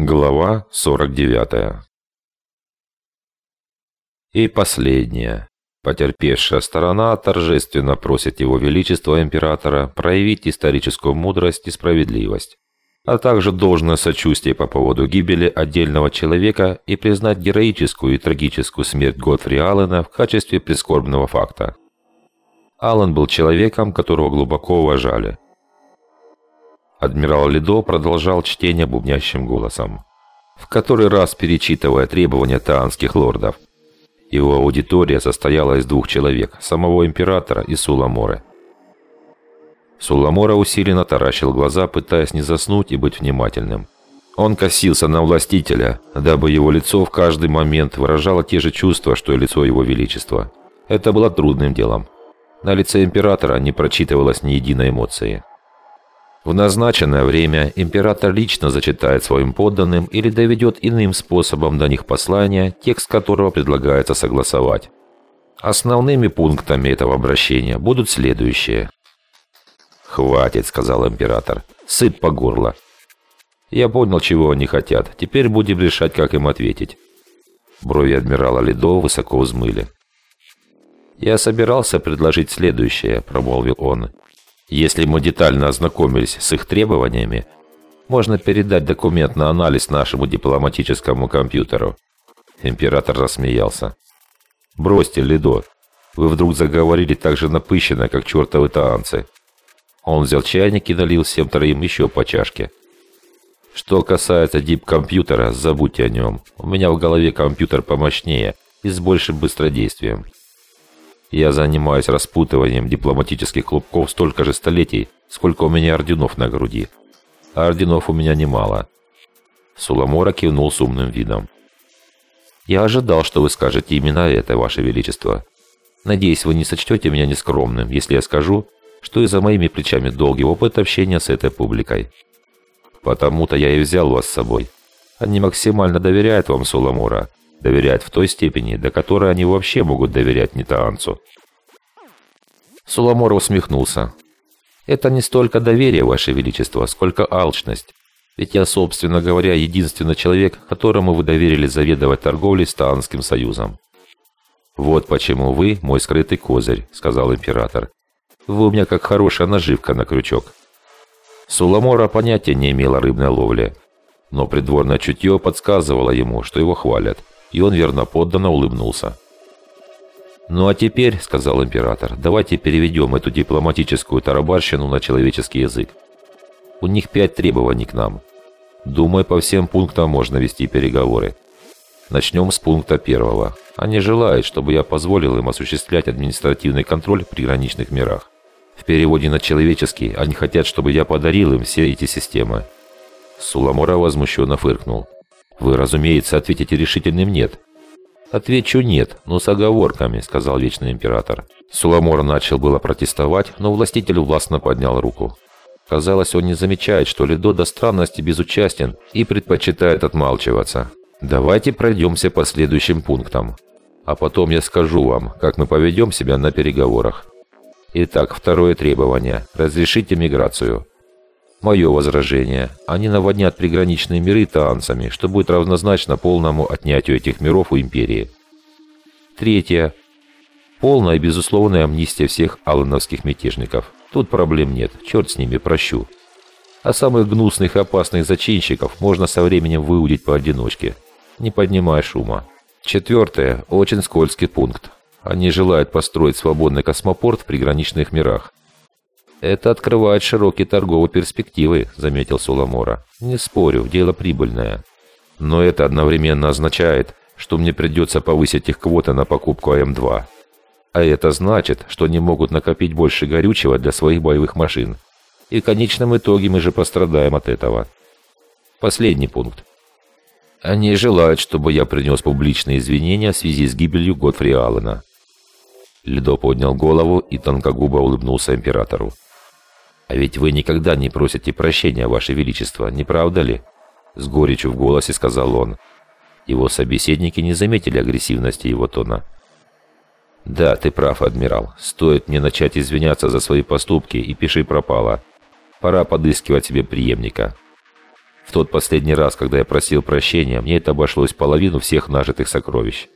Глава 49 И последняя. Потерпевшая сторона торжественно просит Его Величество Императора проявить историческую мудрость и справедливость, а также должное сочувствие по поводу гибели отдельного человека и признать героическую и трагическую смерть Готфри Аллена в качестве прискорбного факта. Аллен был человеком, которого глубоко уважали – Адмирал Лидо продолжал чтение бубнящим голосом, в который раз перечитывая требования таанских лордов. Его аудитория состояла из двух человек, самого императора и Суламоры. Суламора усиленно таращил глаза, пытаясь не заснуть и быть внимательным. Он косился на властителя, дабы его лицо в каждый момент выражало те же чувства, что и лицо его величества. Это было трудным делом. На лице императора не прочитывалось ни единой эмоции. В назначенное время император лично зачитает своим подданным или доведет иным способом до них послание, текст которого предлагается согласовать. Основными пунктами этого обращения будут следующие. «Хватит», — сказал император, — «сыт по горло». Я понял, чего они хотят. Теперь будем решать, как им ответить. Брови адмирала Ледо высоко взмыли. «Я собирался предложить следующее», — промолвил он. Если мы детально ознакомились с их требованиями, можно передать документ на анализ нашему дипломатическому компьютеру. Император рассмеялся. «Бросьте, Лидо. Вы вдруг заговорили так же напыщенно, как чертовы таанцы». Он взял чайник и налил всем троим еще по чашке. «Что касается дип-компьютера, забудьте о нем. У меня в голове компьютер помощнее и с большим быстродействием. Я занимаюсь распутыванием дипломатических клубков столько же столетий, сколько у меня орденов на груди. А орденов у меня немало. Суламора кивнул с умным видом. «Я ожидал, что вы скажете именно это, Ваше Величество. Надеюсь, вы не сочтете меня нескромным, если я скажу, что и за моими плечами долгий опыт общения с этой публикой. Потому-то я и взял вас с собой. Они максимально доверяют вам, Суламора, Доверяют в той степени, до которой они вообще могут доверять Нитаанцу. Суламор усмехнулся. «Это не столько доверие, Ваше Величество, сколько алчность. Ведь я, собственно говоря, единственный человек, которому вы доверили заведовать торговлей с Таанским союзом». «Вот почему вы мой скрытый козырь», — сказал император. «Вы у меня как хорошая наживка на крючок». Суламора понятия не имела рыбной ловли, но придворное чутье подсказывало ему, что его хвалят и он верно подданно улыбнулся. «Ну а теперь, — сказал император, — давайте переведем эту дипломатическую тарабарщину на человеческий язык. У них пять требований к нам. Думаю, по всем пунктам можно вести переговоры. Начнем с пункта первого. Они желают, чтобы я позволил им осуществлять административный контроль в приграничных мирах. В переводе на человеческий они хотят, чтобы я подарил им все эти системы». Суламора возмущенно фыркнул. Вы, разумеется, ответите решительным «нет». «Отвечу «нет», но с оговорками», — сказал Вечный Император. Суламор начал было протестовать, но властитель властно поднял руку. Казалось, он не замечает, что Ледо до странности безучастен и предпочитает отмалчиваться. «Давайте пройдемся по следующим пунктам. А потом я скажу вам, как мы поведем себя на переговорах. Итак, второе требование. Разрешите миграцию. Мое возражение. Они наводнят приграничные миры таанцами, что будет равнозначно полному отнятию этих миров у Империи. Третье. Полная и безусловная амнистия всех аллановских мятежников. Тут проблем нет, черт с ними, прощу. А самых гнусных и опасных зачинщиков можно со временем выудить поодиночке, не поднимая шума. Четвертое. Очень скользкий пункт. Они желают построить свободный космопорт в приграничных мирах. «Это открывает широкие торговые перспективы», — заметил Суламора. «Не спорю, дело прибыльное. Но это одновременно означает, что мне придется повысить их квоты на покупку АМ-2. А это значит, что они могут накопить больше горючего для своих боевых машин. И в конечном итоге мы же пострадаем от этого. Последний пункт. Они желают, чтобы я принес публичные извинения в связи с гибелью Готфри Аллена». Ледо поднял голову и тонкогубо улыбнулся императору. «А ведь вы никогда не просите прощения, Ваше Величество, не правда ли?» С горечью в голосе сказал он. Его собеседники не заметили агрессивности его тона. «Да, ты прав, адмирал. Стоит мне начать извиняться за свои поступки, и пиши пропало. Пора подыскивать себе преемника». В тот последний раз, когда я просил прощения, мне это обошлось половину всех нажитых сокровищ.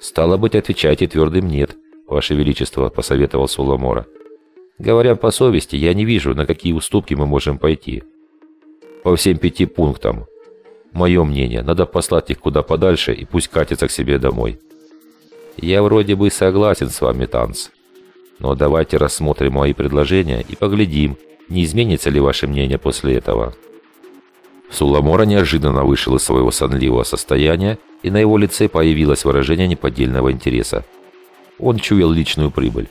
«Стало быть, отвечайте твердым «нет», Ваше Величество», — посоветовал Суламора. «Говоря по совести, я не вижу, на какие уступки мы можем пойти. По всем пяти пунктам. Мое мнение, надо послать их куда подальше и пусть катятся к себе домой». «Я вроде бы согласен с вами, Танц. Но давайте рассмотрим мои предложения и поглядим, не изменится ли ваше мнение после этого». Суламора неожиданно вышел из своего сонливого состояния, и на его лице появилось выражение неподдельного интереса. Он чуял личную прибыль.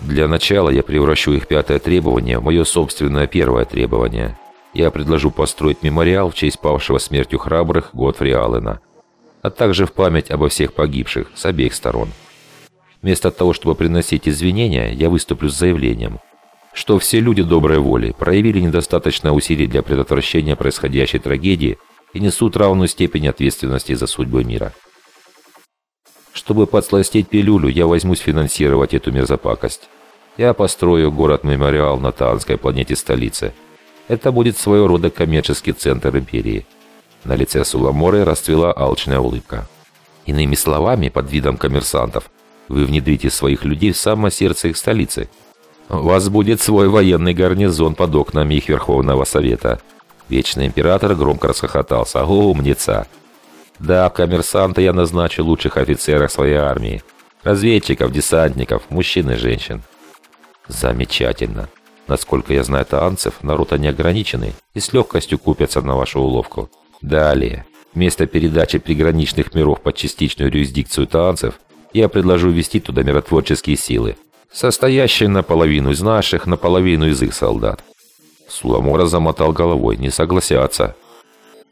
Для начала я превращу их пятое требование в мое собственное первое требование. Я предложу построить мемориал в честь павшего смертью храбрых Готфри Аллена, а также в память обо всех погибших с обеих сторон. Вместо того, чтобы приносить извинения, я выступлю с заявлением, что все люди доброй воли проявили недостаточно усилий для предотвращения происходящей трагедии и несут равную степень ответственности за судьбы мира. Чтобы подсластить пилюлю, я возьмусь финансировать эту мерзопакость. Я построю город-мемориал на Таанской планете-столице. Это будет своего рода коммерческий центр империи. На лице Суламоры расцвела алчная улыбка. Иными словами, под видом коммерсантов, вы внедрите своих людей в самое сердце их столицы. У вас будет свой военный гарнизон под окнами их Верховного Совета. Вечный император громко расхохотался. «О, умница! Да, коммерсанта я назначу лучших офицеров своей армии. Разведчиков, десантников, мужчин и женщин. Замечательно. Насколько я знаю таанцев, народ они ограниченный и с легкостью купятся на вашу уловку. Далее. Вместо передачи приграничных миров под частичную юрисдикцию таанцев, я предложу ввести туда миротворческие силы, состоящие наполовину из наших, наполовину из их солдат. Суламора замотал головой, не согласятся.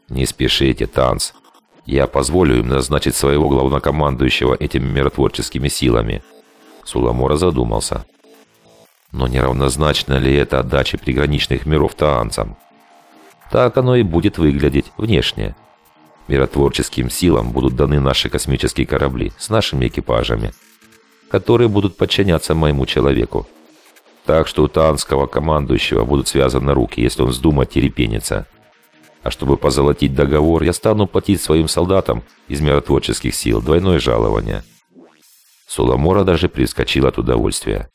Не спешите, танц. Я позволю им назначить своего главнокомандующего этими миротворческими силами. Суламора задумался. Но неравнозначно ли это отдача приграничных миров таанцам? Так оно и будет выглядеть внешне. Миротворческим силам будут даны наши космические корабли с нашими экипажами, которые будут подчиняться моему человеку. Так что у таанского командующего будут связаны руки, если он вздумает терепениться. А чтобы позолотить договор, я стану платить своим солдатам из миротворческих сил двойное жалование. Суламора даже прискочил от удовольствия.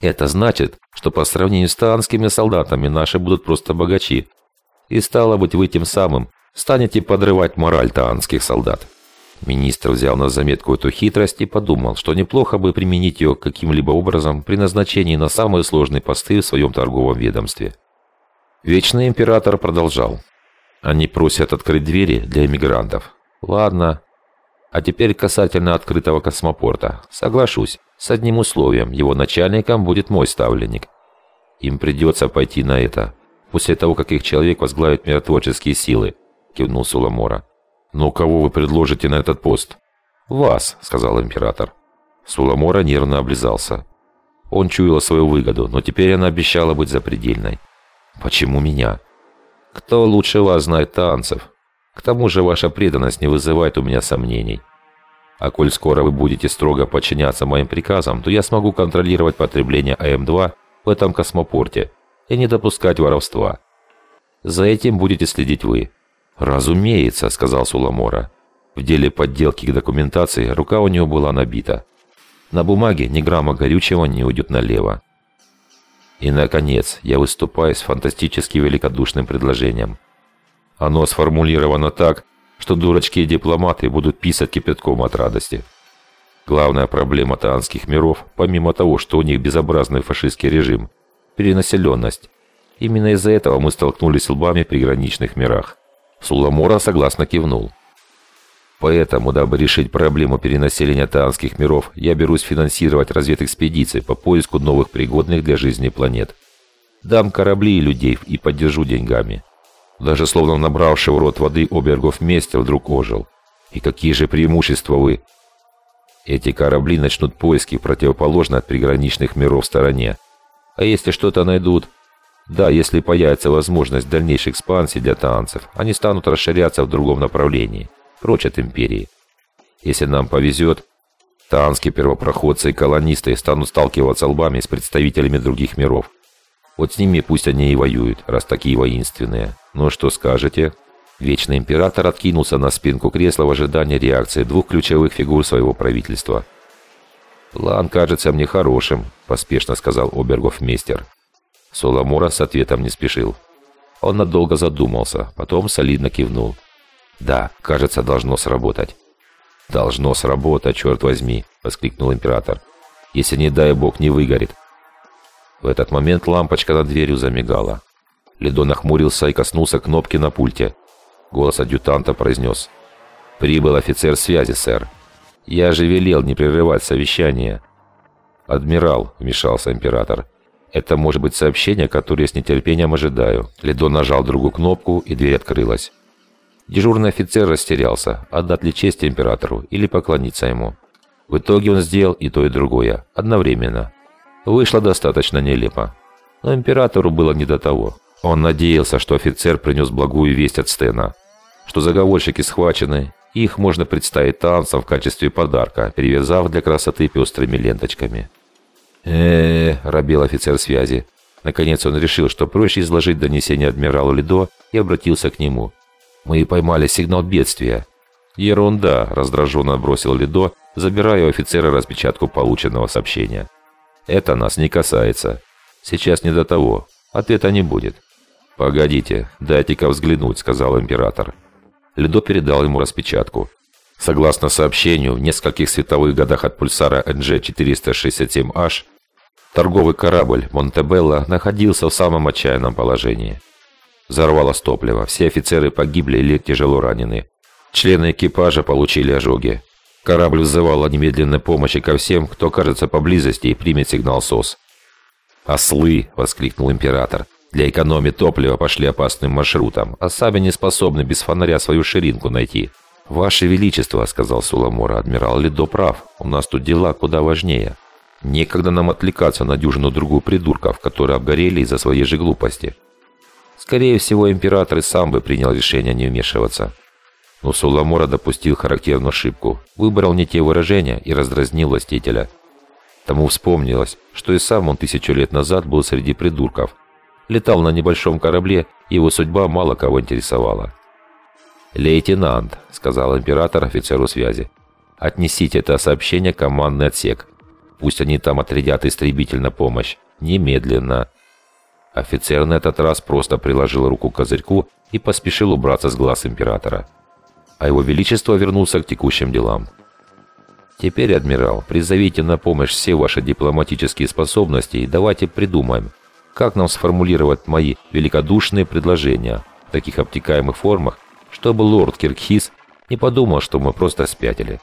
Это значит, что по сравнению с таанскими солдатами наши будут просто богачи. И стало быть, вы тем самым станете подрывать мораль таанских солдат. Министр взял на заметку эту хитрость и подумал, что неплохо бы применить ее каким-либо образом при назначении на самые сложные посты в своем торговом ведомстве. Вечный император продолжал. Они просят открыть двери для эмигрантов. Ладно. А теперь касательно открытого космопорта. Соглашусь. С одним условием. Его начальником будет мой ставленник. Им придется пойти на это. После того, как их человек возглавит миротворческие силы. Кивнул Суламора. Но кого вы предложите на этот пост? Вас, сказал император. Суламора нервно облизался. Он чуял свою выгоду, но теперь она обещала быть запредельной. «Почему меня?» Кто лучше вас знает танцев? К тому же ваша преданность не вызывает у меня сомнений. А коль скоро вы будете строго подчиняться моим приказам, то я смогу контролировать потребление АМ-2 в этом космопорте и не допускать воровства. За этим будете следить вы. «Разумеется», — сказал Суламора. В деле подделки к документации рука у него была набита. На бумаге ни грамма горючего не уйдет налево. И, наконец, я выступаю с фантастически великодушным предложением. Оно сформулировано так, что дурачки и дипломаты будут писать кипятком от радости. Главная проблема таанских миров, помимо того, что у них безобразный фашистский режим, перенаселенность. Именно из-за этого мы столкнулись лбами в приграничных мирах. Суламора согласно кивнул. Поэтому, дабы решить проблему перенаселения таанских миров, я берусь финансировать разведэкспедиции по поиску новых пригодных для жизни планет. Дам корабли и людей и поддержу деньгами. Даже словно набравший в рот воды Обергов вместе вдруг ожил. И какие же преимущества вы? Эти корабли начнут поиски противоположно от приграничных миров в стороне. А если что-то найдут? Да, если появится возможность дальнейшей экспансии для танцев, они станут расширяться в другом направлении прочь от империи. Если нам повезет, таанские первопроходцы и колонисты станут сталкиваться лбами с представителями других миров. Вот с ними пусть они и воюют, раз такие воинственные. Ну что скажете?» Вечный император откинулся на спинку кресла в ожидании реакции двух ключевых фигур своего правительства. «План кажется мне хорошим», – поспешно сказал обергов-мейстер. Соломора с ответом не спешил. Он надолго задумался, потом солидно кивнул. «Да, кажется, должно сработать». «Должно сработать, черт возьми!» – воскликнул император. «Если, не дай бог, не выгорит». В этот момент лампочка над дверью замигала. Ледо нахмурился и коснулся кнопки на пульте. Голос адъютанта произнес. «Прибыл офицер связи, сэр. Я же велел не прерывать совещание». «Адмирал», — вмешался император. «Это может быть сообщение, которое я с нетерпением ожидаю». Ледо нажал другую кнопку, и дверь открылась. Дежурный офицер растерялся, отдать ли честь императору или поклониться ему. В итоге он сделал и то, и другое, одновременно. Вышло достаточно нелепо. Но императору было не до того. Он надеялся, что офицер принес благую весть от Стена, что заговорщики схвачены, и их можно представить танцем в качестве подарка, перевязав для красоты пестрыми ленточками. э, -э, робел офицер связи. Наконец он решил, что проще изложить донесение адмиралу Лидо и обратился к нему. «Мы поймали сигнал бедствия». «Ерунда», – раздраженно бросил Лидо, забирая у офицера распечатку полученного сообщения. «Это нас не касается. Сейчас не до того. Ответа не будет. «Погодите, дайте-ка взглянуть», — сказал император. Ледо передал ему распечатку. Согласно сообщению, в нескольких световых годах от пульсара NG-467H торговый корабль «Монтебелло» находился в самом отчаянном положении. Взорвалось топливо, все офицеры погибли или тяжело ранены. Члены экипажа получили ожоги. Корабль взывал о немедленной помощи ко всем, кто окажется поблизости и примет сигнал СОС. «Ослы!» — воскликнул император. Для экономии топлива пошли опасным маршрутом, а сами не способны без фонаря свою ширинку найти. «Ваше Величество», — сказал Суламора, — «адмирал Лидо прав. У нас тут дела куда важнее. Некогда нам отвлекаться на дюжину другую придурков, которые обгорели из-за своей же глупости». Скорее всего, император и сам бы принял решение не вмешиваться. Но Суламора допустил характерную ошибку, выбрал не те выражения и раздразнил властителя. Тому вспомнилось, что и сам он тысячу лет назад был среди придурков, летал на небольшом корабле, его судьба мало кого интересовала. «Лейтенант», — сказал император офицеру связи, — «отнесите это сообщение командный отсек. Пусть они там отрядят истребитель на помощь. Немедленно». Офицер на этот раз просто приложил руку к козырьку и поспешил убраться с глаз императора. А его величество вернулся к текущим делам. «Теперь, адмирал, призовите на помощь все ваши дипломатические способности и давайте придумаем, как нам сформулировать мои великодушные предложения в таких обтекаемых формах, чтобы лорд Киркхиз не подумал, что мы просто спятили.